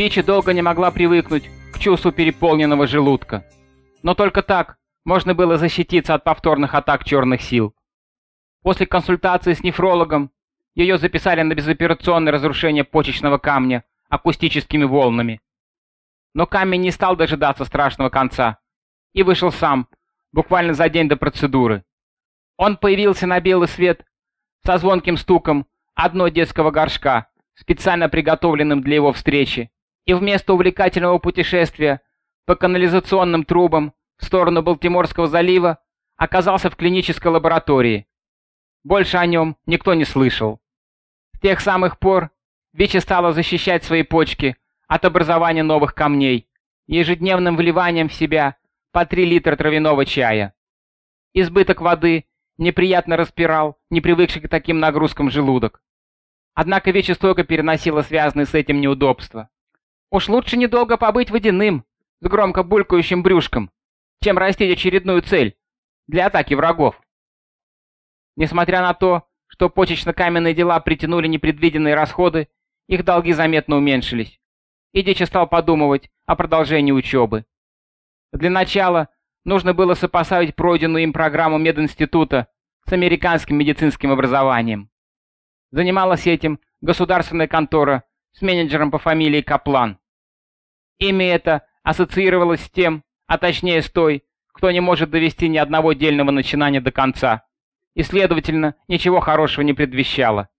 Бичи долго не могла привыкнуть к чувству переполненного желудка. Но только так можно было защититься от повторных атак черных сил. После консультации с нефрологом ее записали на безоперационное разрушение почечного камня акустическими волнами. Но камень не стал дожидаться страшного конца и вышел сам, буквально за день до процедуры. Он появился на белый свет со звонким стуком одной детского горшка, специально приготовленным для его встречи, и вместо увлекательного путешествия по канализационным трубам в сторону Балтиморского залива оказался в клинической лаборатории. Больше о нем никто не слышал. С тех самых пор Вичи стала защищать свои почки от образования новых камней, ежедневным вливанием в себя по 3 литра травяного чая. Избыток воды неприятно распирал, не привыкший к таким нагрузкам желудок. Однако Вичи стойко переносила связанные с этим неудобства. Уж лучше недолго побыть водяным, с громко булькающим брюшком, чем растить очередную цель для атаки врагов. Несмотря на то, что почечно-каменные дела притянули непредвиденные расходы, их долги заметно уменьшились. И Дичи стал подумывать о продолжении учебы. Для начала нужно было сопоставить пройденную им программу мединститута с американским медицинским образованием. Занималась этим государственная контора с менеджером по фамилии Каплан. Имя это ассоциировалось с тем, а точнее с той, кто не может довести ни одного дельного начинания до конца, и, следовательно, ничего хорошего не предвещало.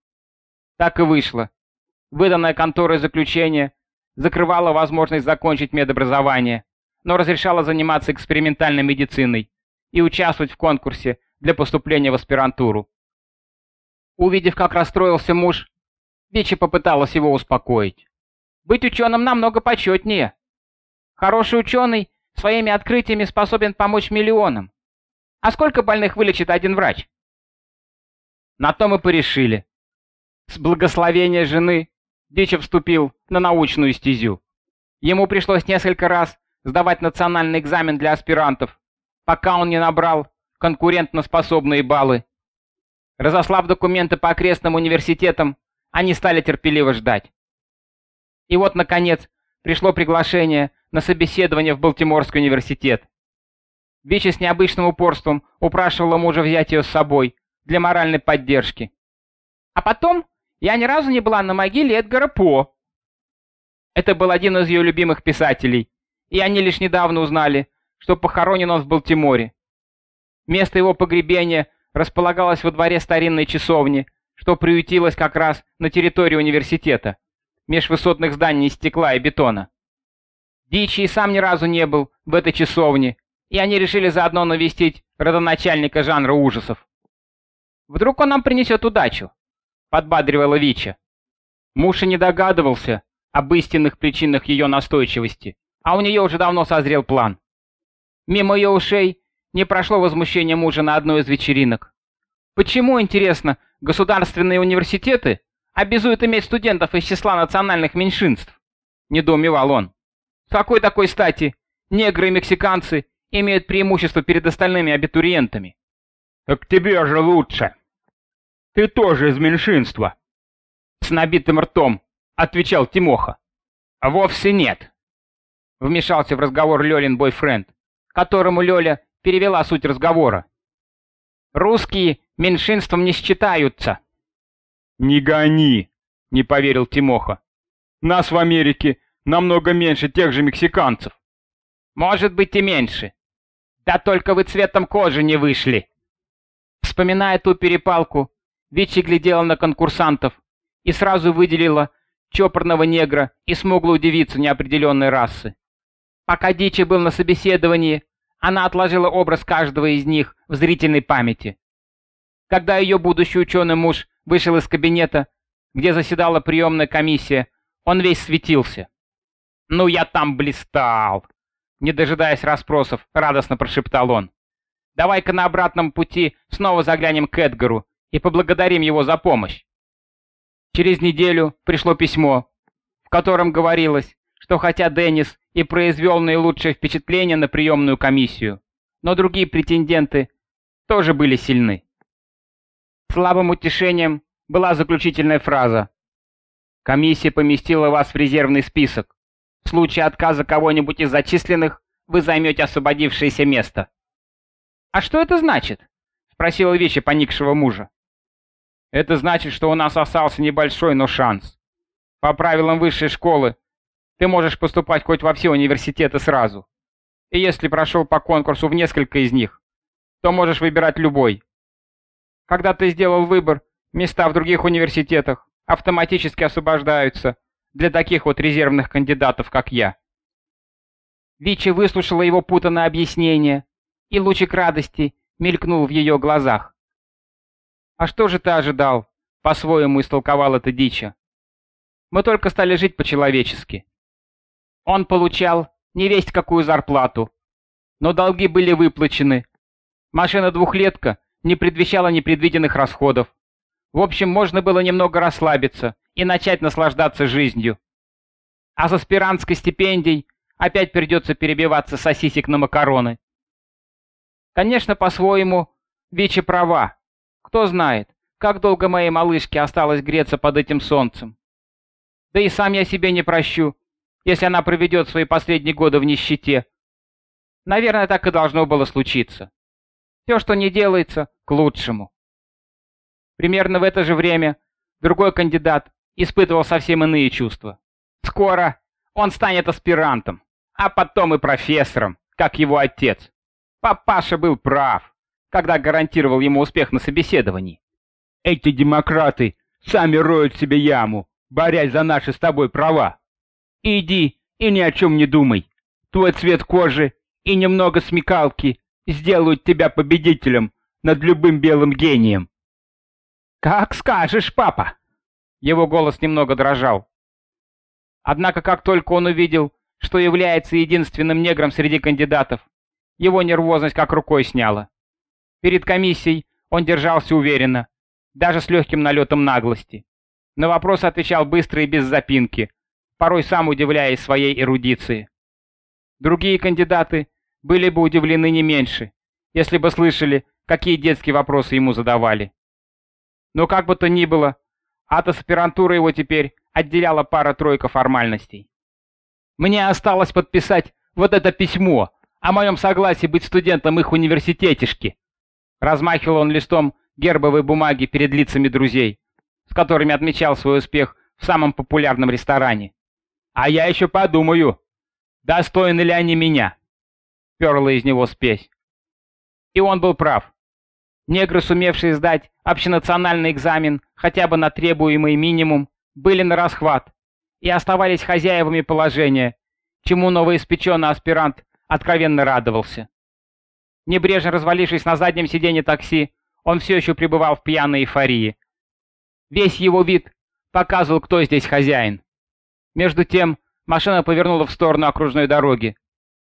Так и вышло. Выданное конторой заключение закрывало возможность закончить медобразование, но разрешало заниматься экспериментальной медициной и участвовать в конкурсе для поступления в аспирантуру. Увидев, как расстроился муж, Бичи попыталась его успокоить. «Быть ученым намного почетнее. Хороший ученый своими открытиями способен помочь миллионам. А сколько больных вылечит один врач?» На то мы порешили. С благословения жены Бичи вступил на научную стезю. Ему пришлось несколько раз сдавать национальный экзамен для аспирантов, пока он не набрал конкурентноспособные баллы. Разослав документы по окрестным университетам, они стали терпеливо ждать. И вот, наконец, пришло приглашение на собеседование в Балтиморский университет. Бичи с необычным упорством упрашивала мужа взять ее с собой для моральной поддержки. А потом я ни разу не была на могиле Эдгара По. Это был один из ее любимых писателей, и они лишь недавно узнали, что похоронен он в Балтиморе. Место его погребения располагалось во дворе старинной часовни, что приютилось как раз на территории университета, меж высотных зданий из стекла и бетона. Дичи сам ни разу не был в этой часовне, и они решили заодно навестить родоначальника жанра ужасов. «Вдруг он нам принесет удачу?» — подбадривала Вича. Муж и не догадывался об истинных причинах ее настойчивости, а у нее уже давно созрел план. Мимо ее ушей не прошло возмущение мужа на одной из вечеринок. Почему, интересно, государственные университеты обязуют иметь студентов из числа национальных меньшинств? Недоумевал он. С какой такой стати негры и мексиканцы имеют преимущество перед остальными абитуриентами? Так тебе же лучше. Ты тоже из меньшинства. С набитым ртом отвечал Тимоха. Вовсе нет. Вмешался в разговор Лёлин бойфренд, которому Лёля перевела суть разговора. Русские меньшинством не считаются. Не гони, не поверил Тимоха. Нас в Америке намного меньше тех же мексиканцев. Может быть и меньше. Да только вы цветом кожи не вышли. Вспоминая ту перепалку, Вичи глядела на конкурсантов и сразу выделила чопорного негра и смуглую девицу неопределенной расы. Пока Дичи был на собеседовании, она отложила образ каждого из них в зрительной памяти. Когда ее будущий ученый муж вышел из кабинета, где заседала приемная комиссия, он весь светился. «Ну, я там блистал!» Не дожидаясь расспросов, радостно прошептал он. «Давай-ка на обратном пути снова заглянем к Эдгару и поблагодарим его за помощь». Через неделю пришло письмо, в котором говорилось, что хотя Деннис и произвел наилучшее впечатление на приемную комиссию, но другие претенденты тоже были сильны. Слабым утешением была заключительная фраза. Комиссия поместила вас в резервный список, В случае отказа кого-нибудь из зачисленных, вы займете освободившееся место». «А что это значит?» — спросила Вича поникшего мужа. «Это значит, что у нас остался небольшой, но шанс. По правилам высшей школы ты можешь поступать хоть во все университеты сразу. И если прошел по конкурсу в несколько из них, то можешь выбирать любой. Когда ты сделал выбор, места в других университетах автоматически освобождаются для таких вот резервных кандидатов, как я. Вичи выслушала его путанное объяснение, и лучик радости мелькнул в ее глазах. «А что же ты ожидал?» — по-своему истолковал это Дича. «Мы только стали жить по-человечески. Он получал не весть какую зарплату, но долги были выплачены. Машина-двухлетка не предвещала непредвиденных расходов. В общем, можно было немного расслабиться и начать наслаждаться жизнью. А с аспирантской стипендией опять придется перебиваться сосисек на макароны. Конечно, по-своему, Вичи права. Кто знает, как долго моей малышке осталось греться под этим солнцем. Да и сам я себе не прощу, если она проведет свои последние годы в нищете. Наверное, так и должно было случиться. Все, что не делается, к лучшему. Примерно в это же время другой кандидат испытывал совсем иные чувства. Скоро он станет аспирантом, а потом и профессором, как его отец. Папаша был прав, когда гарантировал ему успех на собеседовании. Эти демократы сами роют себе яму, борясь за наши с тобой права. Иди и ни о чем не думай. Твой цвет кожи и немного смекалки сделают тебя победителем над любым белым гением. «Как скажешь, папа!» Его голос немного дрожал. Однако, как только он увидел, что является единственным негром среди кандидатов, его нервозность как рукой сняла. Перед комиссией он держался уверенно, даже с легким налетом наглости. На вопрос отвечал быстро и без запинки, порой сам удивляясь своей эрудиции. Другие кандидаты были бы удивлены не меньше, если бы слышали, какие детские вопросы ему задавали. Но как бы то ни было, от аспирантуры его теперь отделяла пара-тройка формальностей. Мне осталось подписать вот это письмо о моем согласии быть студентом их университетишки. Размахивал он листом гербовой бумаги перед лицами друзей, с которыми отмечал свой успех в самом популярном ресторане. А я еще подумаю, достойны ли они меня. Перла из него спесь. И он был прав. Негры, сумевшие сдать общенациональный экзамен хотя бы на требуемый минимум, были на расхват и оставались хозяевами положения, чему новоиспеченный аспирант откровенно радовался. Небрежно развалившись на заднем сиденье такси, он все еще пребывал в пьяной эйфории. Весь его вид показывал, кто здесь хозяин. Между тем машина повернула в сторону окружной дороги,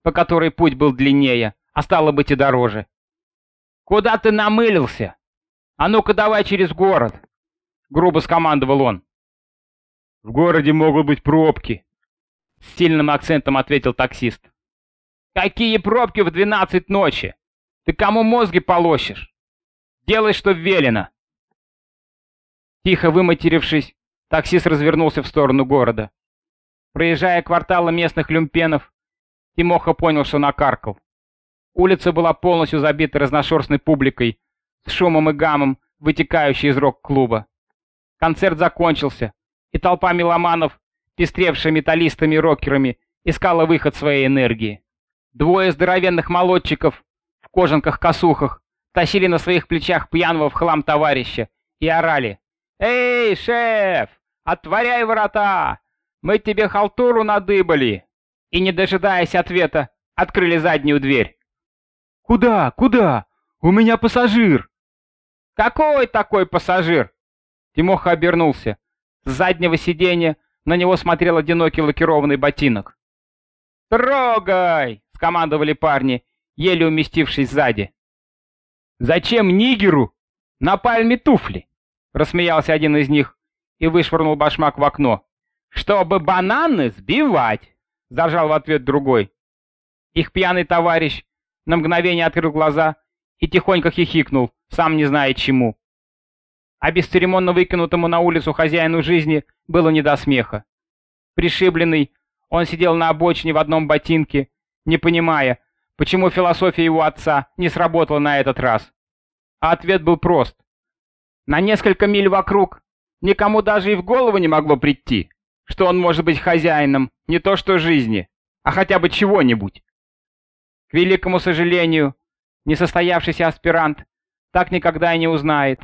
по которой путь был длиннее, а стало быть и дороже. «Куда ты намылился? А ну-ка давай через город!» — грубо скомандовал он. «В городе могут быть пробки», — с сильным акцентом ответил таксист. «Какие пробки в двенадцать ночи? Ты кому мозги полощешь? Делай, что велено!» Тихо выматерившись, таксист развернулся в сторону города. Проезжая кварталы местных люмпенов, Тимоха понял, что накаркал. Улица была полностью забита разношерстной публикой, с шумом и гамом, вытекающей из рок-клуба. Концерт закончился, и толпа меломанов, пестревшая металлистами и рокерами, искала выход своей энергии. Двое здоровенных молодчиков в кожанках-косухах тащили на своих плечах пьяного в хлам товарища и орали «Эй, шеф, отворяй ворота! Мы тебе халтуру надыбали!» И, не дожидаясь ответа, открыли заднюю дверь. «Куда? Куда? У меня пассажир!» «Какой такой пассажир?» Тимоха обернулся. С заднего сиденья на него смотрел одинокий лакированный ботинок. «Трогай!» — скомандовали парни, еле уместившись сзади. «Зачем нигеру на пальме туфли?» — рассмеялся один из них и вышвырнул башмак в окно. «Чтобы бананы сбивать!» — заржал в ответ другой. Их пьяный товарищ на мгновение открыл глаза и тихонько хихикнул, сам не зная чему. А бесцеремонно выкинутому на улицу хозяину жизни было не до смеха. Пришибленный, Он сидел на обочине в одном ботинке, не понимая, почему философия его отца не сработала на этот раз. А ответ был прост. На несколько миль вокруг никому даже и в голову не могло прийти, что он может быть хозяином не то что жизни, а хотя бы чего-нибудь. К великому сожалению, несостоявшийся аспирант так никогда и не узнает,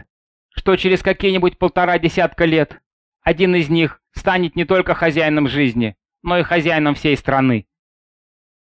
что через какие-нибудь полтора десятка лет один из них станет не только хозяином жизни, но и хозяином всей страны.